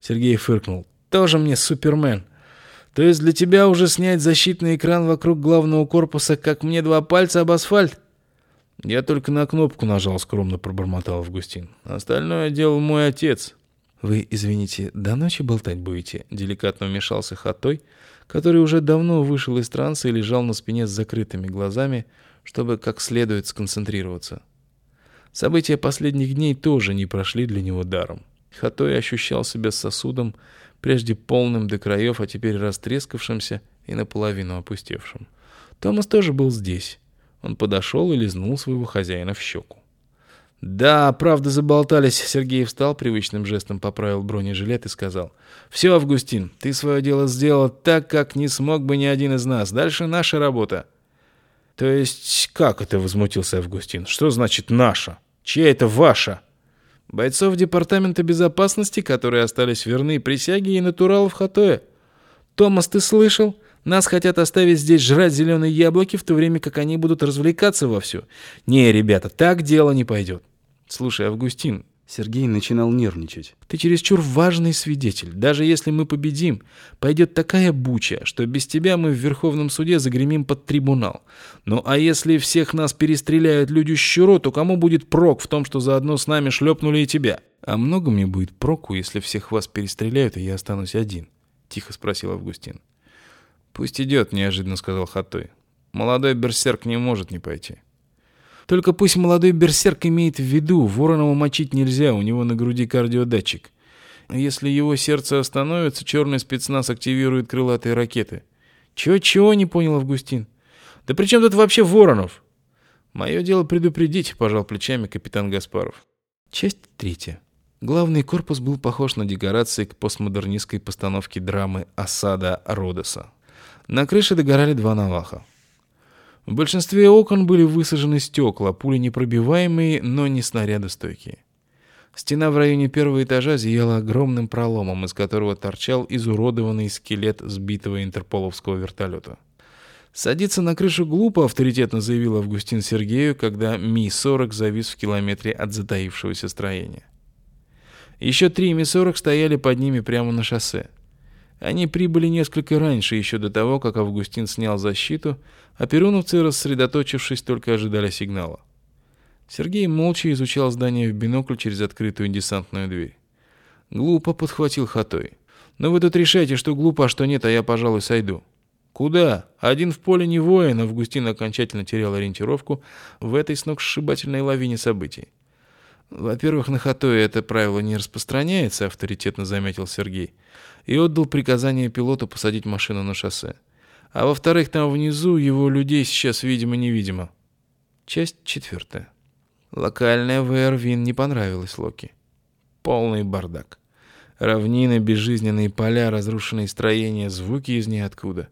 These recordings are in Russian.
Сергей фыркнул. «Тоже мне Супермен. То есть для тебя уже снять защитный экран вокруг главного корпуса, как мне два пальца об асфальт?» «Я только на кнопку нажал», — скромно пробормотал Августин. «Остальное делал мой отец». «Вы, извините, до ночи болтать будете?» — деликатно вмешался Хатой, который уже давно вышел из транса и лежал на спине с закрытыми глазами, чтобы как следует сконцентрироваться. События последних дней тоже не прошли для него даром. Хатой ощущал себя сосудом, прежде полным до краев, а теперь растрескавшимся и наполовину опустевшим. Томас тоже был здесь. Он подошел и лизнул своего хозяина в щеку. «Да, правда, заболтались». Сергей встал, привычным жестом поправил бронежилет и сказал. «Все, Августин, ты свое дело сделал так, как не смог бы ни один из нас. Дальше наша работа». «То есть как это?» — возмутился Августин. «Что значит «наша»? Чья это «ваша»?» «Бойцов Департамента безопасности, которые остались верны присяге и натуралов Хатоя. Томас, ты слышал? Нас хотят оставить здесь жрать зеленые яблоки, в то время как они будут развлекаться вовсю. Не, ребята, так дело не пойдет. Слушай, Августин, Сергей начинал нервничать. Ты чересчур важный свидетель. Даже если мы победим, пойдет такая буча, что без тебя мы в Верховном суде загремим под трибунал. Ну а если всех нас перестреляют люди щуро, то кому будет прок в том, что заодно с нами шлепнули и тебя? А много мне будет проку, если всех вас перестреляют, и я останусь один? Тихо спросил Августин. «Пусть идет», — неожиданно сказал Хатой. «Молодой берсерк не может не пойти». «Только пусть молодой берсерк имеет в виду, Воронова мочить нельзя, у него на груди кардиодатчик. Если его сердце остановится, черный спецназ активирует крылатые ракеты». «Чего-чего?» — не понял Августин. «Да при чем тут вообще Воронов?» «Мое дело предупредить», — пожал плечами капитан Гаспаров. Часть третья. Главный корпус был похож на декорации к постмодернистской постановке драмы «Осада Родоса». На крыше догорали два наваха. В большинстве окон были высажены стекла, пули непробиваемые, но не снарядостойкие. Стена в районе первого этажа зияла огромным проломом, из которого торчал изуродованный скелет сбитого интерполовского вертолета. «Садиться на крышу глупо», — авторитетно заявил Августин Сергею, когда Ми-40 завис в километре от затаившегося строения. Еще три Ми-40 стояли под ними прямо на шоссе. Они прибыли несколько раньше, еще до того, как Августин снял защиту, а перуновцы, рассредоточившись, только ожидали сигнала. Сергей молча изучал здание в бинокль через открытую десантную дверь. «Глупо», — подхватил Хатой. «Но вы тут решайте, что глупо, а что нет, а я, пожалуй, сойду». «Куда? Один в поле не воин», — Августин окончательно терял ориентировку в этой сногсшибательной лавине событий. «Во-первых, на Хатое это правило не распространяется», — авторитетно заметил Сергей и отдал приказание пилоту посадить машину на шоссе. А во-вторых, там внизу его людей сейчас видимо-невидимо. Часть четвертая. Локальная ВР Вин не понравилась Локи. Полный бардак. Равнины, безжизненные поля, разрушенные строения, звуки из ниоткуда.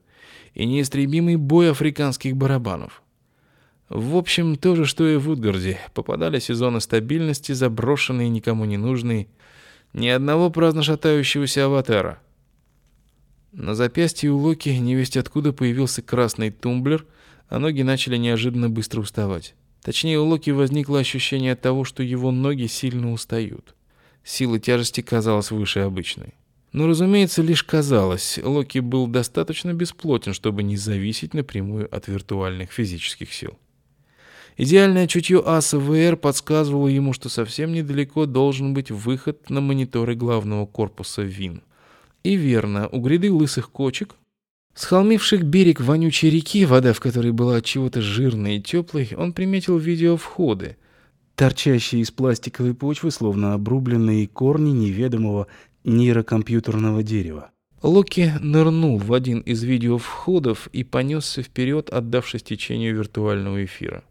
И неистребимый бой африканских барабанов. В общем, то же, что и в Утгарде. Попадали сезоны стабильности, заброшенные, никому не нужные. Ни одного праздно шатающегося аватара. На запястье у Локи невесть откуда появился красный тумблер, а ноги начали неожиданно быстро уставать. Точнее, у Локи возникло ощущение того, что его ноги сильно устают. Сила тяжести казалась выше обычной. Но, разумеется, лишь казалось, Локи был достаточно бесплотен, чтобы не зависеть напрямую от виртуальных физических сил. Идеальное чутье аса ВР подсказывало ему, что совсем недалеко должен быть выход на мониторы главного корпуса ВИН. И верно, у гряды лысых кочек, схолмивших берег вонючей реки, вода в которой была от чего-то жирной и теплой, он приметил видеовходы, торчащие из пластиковой почвы, словно обрубленные корни неведомого нейрокомпьютерного дерева. Локи нырнул в один из видеовходов и понесся вперед, отдавшись течению виртуального эфира.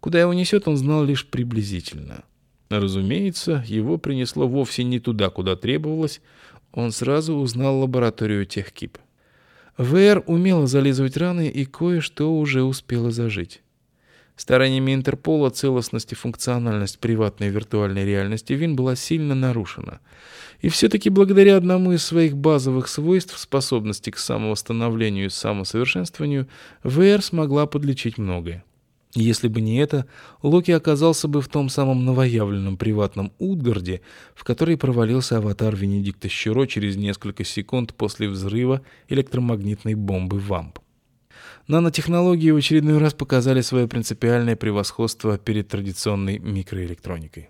Куда его несет, он знал лишь приблизительно. Разумеется, его принесло вовсе не туда, куда требовалось, он сразу узнал лабораторию Техкип. ВР умела зализывать раны и кое-что уже успела зажить. Стараниями Интерпола целостность и функциональность приватной виртуальной реальности ВИН была сильно нарушена. И все-таки благодаря одному из своих базовых свойств, способности к самовосстановлению и самосовершенствованию, ВР смогла подлечить многое. Если бы не это, Локи оказался бы в том самом новоявленном приватном Утгарде, в который провалился аватар Венедикта Щуро через несколько секунд после взрыва электромагнитной бомбы ВАМП. Нанотехнологии в очередной раз показали свое принципиальное превосходство перед традиционной микроэлектроникой.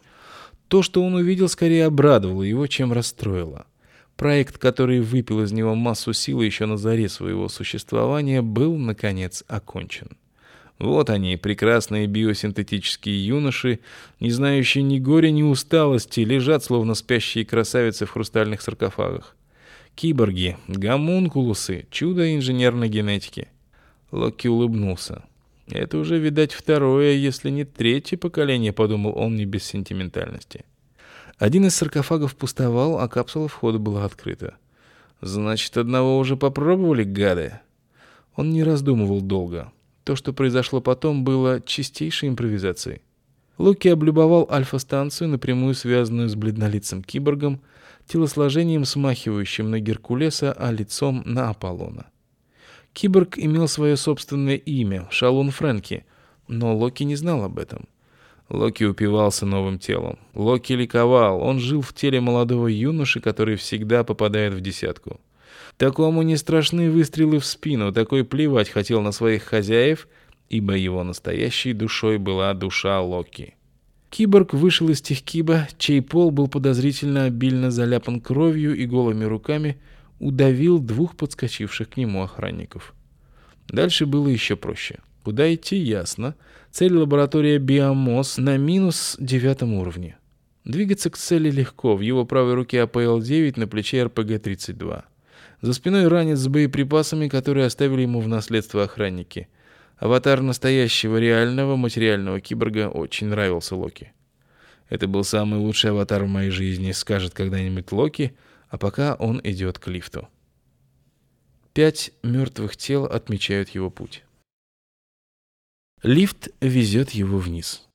То, что он увидел, скорее обрадовало его, чем расстроило. Проект, который выпил из него массу силы еще на заре своего существования, был, наконец, окончен. Вот они, прекрасные биосинтетические юноши, не знающие ни горя, ни усталости, лежат, словно спящие красавицы в хрустальных саркофагах. Киборги, гомункулусы, чудо инженерной генетики. Локи улыбнулся. Это уже, видать, второе, если не третье поколение, подумал он не без сентиментальности. Один из саркофагов пустовал, а капсула входа была открыта. Значит, одного уже попробовали, гады? Он не раздумывал долго. То, что произошло потом, было чистейшей импровизацией. Луки облюбовал альфа-станцию, напрямую связанную с бледнолицым киборгом, телосложением смахивающим на Геркулеса, а лицом на Аполлона. Киборг имел свое собственное имя — Шалун Фрэнки, но Локи не знал об этом. Локи упивался новым телом. Локи ликовал, он жил в теле молодого юноши, который всегда попадает в десятку. Такому не страшны выстрелы в спину, такой плевать хотел на своих хозяев, ибо его настоящей душой была душа Локи. Киборг вышел из техкиба, чей пол был подозрительно обильно заляпан кровью и голыми руками, удавил двух подскочивших к нему охранников. Дальше было еще проще. Куда идти, ясно. Цель лаборатория Биомос на минус девятом уровне. Двигаться к цели легко. В его правой руке АПЛ-9, на плече РПГ-32. За спиной ранец с боеприпасами, которые оставили ему в наследство охранники. Аватар настоящего реального материального киборга очень нравился Локи. Это был самый лучший аватар в моей жизни, скажет когда-нибудь Локи, а пока он идет к лифту. Пять мертвых тел отмечают его путь. Лифт везет его вниз.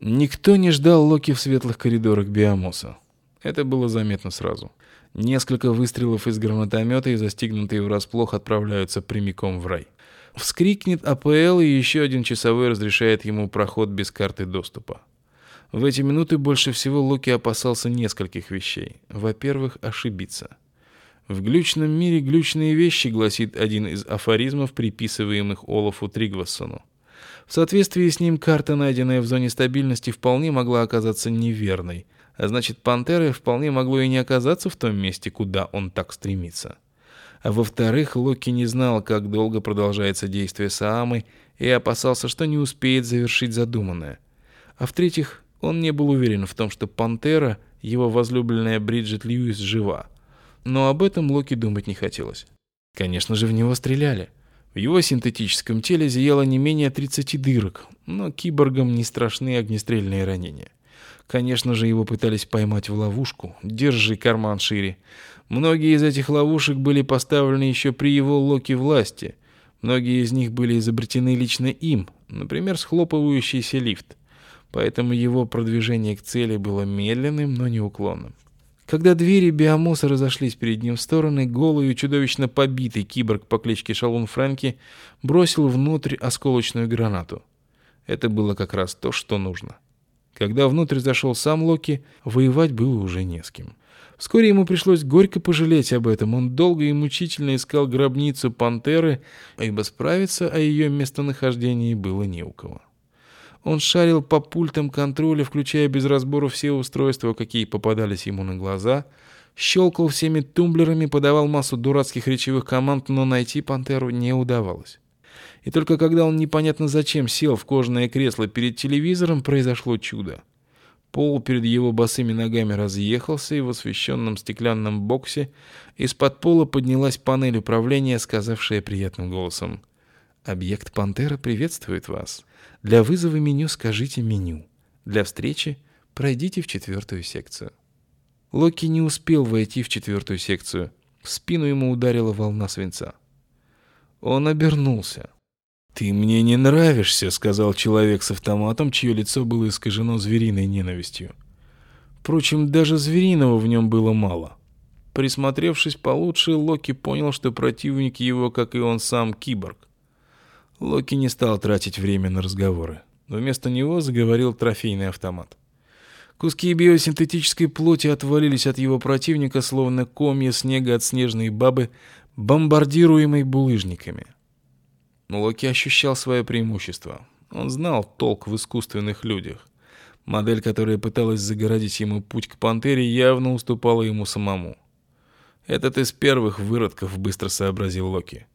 Никто не ждал Локи в светлых коридорах Биомоса. Это было заметно сразу. Несколько выстрелов из гранатомета и застигнутые врасплох отправляются прямиком в рай. Вскрикнет АПЛ, и еще один часовой разрешает ему проход без карты доступа. В эти минуты больше всего Локи опасался нескольких вещей. Во-первых, ошибиться. В глючном мире глючные вещи, гласит один из афоризмов, приписываемых Олафу Тригвассону. В соответствии с ним карта, найденная в зоне стабильности, вполне могла оказаться неверной, значит, пантеры вполне могло и не оказаться в том месте, куда он так стремится. А во-вторых, Локи не знал, как долго продолжается действие Саамы, и опасался, что не успеет завершить задуманное. А в-третьих, он не был уверен в том, что пантера, его возлюбленная Бриджит Льюис, жива. Но об этом Локи думать не хотелось. Конечно же, в него стреляли. В его синтетическом теле зияло не менее 30 дырок, но киборгам не страшны огнестрельные ранения. Конечно же, его пытались поймать в ловушку. Держи карман шире. Многие из этих ловушек были поставлены еще при его локи власти. Многие из них были изобретены лично им, например, схлопывающийся лифт. Поэтому его продвижение к цели было медленным, но неуклонным. Когда двери биомоса разошлись перед ним в стороны, голый и чудовищно побитый киборг по кличке Шалун Фрэнки бросил внутрь осколочную гранату. Это было как раз то, что нужно. Когда внутрь зашел сам Локи, воевать было уже не с кем. Вскоре ему пришлось горько пожалеть об этом. Он долго и мучительно искал гробницу пантеры, ибо справиться о ее местонахождении было не у кого. Он шарил по пультам контроля, включая без разбора все устройства, какие попадались ему на глаза, щелкал всеми тумблерами, подавал массу дурацких речевых команд, но найти пантеру не удавалось. И только когда он непонятно зачем сел в кожаное кресло перед телевизором, произошло чудо. Пол перед его босыми ногами разъехался, и в освещенном стеклянном боксе из-под пола поднялась панель управления, сказавшая приятным голосом. «Объект «Пантера» приветствует вас. Для вызова меню скажите «меню». Для встречи пройдите в четвертую секцию». Локи не успел войти в четвертую секцию. В спину ему ударила волна свинца. Он обернулся. «Ты мне не нравишься», — сказал человек с автоматом, чье лицо было искажено звериной ненавистью. Впрочем, даже звериного в нем было мало. Присмотревшись получше, Локи понял, что противник его, как и он сам, киборг. Локи не стал тратить время на разговоры. Вместо него заговорил трофейный автомат. Куски биосинтетической плоти отвалились от его противника, словно комья снега от снежной бабы, бомбардируемой булыжниками. Локи ощущал свое преимущество. Он знал толк в искусственных людях. Модель, которая пыталась загородить ему путь к пантере, явно уступала ему самому. «Этот из первых выродков», — быстро сообразил Локи.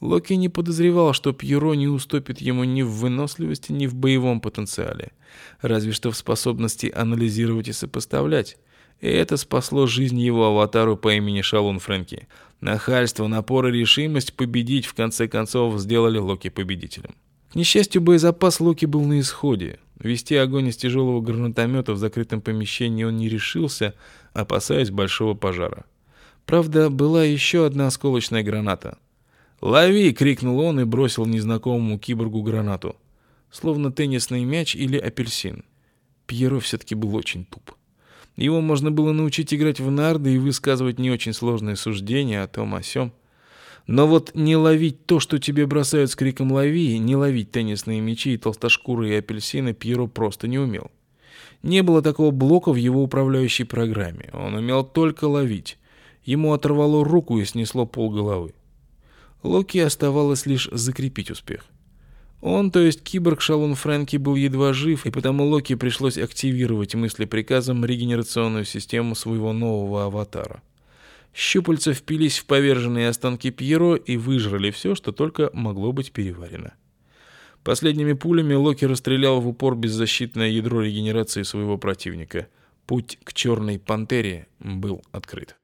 Локи не подозревал, что Пьеро не уступит ему ни в выносливости, ни в боевом потенциале, разве что в способности анализировать и сопоставлять. И это спасло жизнь его аватару по имени Шалун Фрэнки. Нахальство, напор и решимость победить в конце концов сделали Локи победителем. К несчастью, боезапас Локи был на исходе. Вести огонь из тяжелого гранатомета в закрытом помещении он не решился, опасаясь большого пожара. Правда, была еще одна осколочная граната. «Лови!» — крикнул он и бросил незнакомому киборгу гранату. Словно теннисный мяч или апельсин. Пьеро все-таки был очень туп. Его можно было научить играть в нарды и высказывать не очень сложные суждения о том о сём. Но вот не ловить то, что тебе бросают с криком «лови», не ловить теннисные мячи и толстошкурые апельсины Пьеро просто не умел. Не было такого блока в его управляющей программе. Он умел только ловить. Ему оторвало руку и снесло полголовы. Локи оставалось лишь закрепить успех. Он, то есть киборг Шалун Фрэнки, был едва жив, и потому Локи пришлось активировать мысли приказом регенерационную систему своего нового аватара. Щупальца впились в поверженные останки Пьеро и выжрали все, что только могло быть переварено. Последними пулями Локи расстрелял в упор беззащитное ядро регенерации своего противника. Путь к черной пантере был открыт.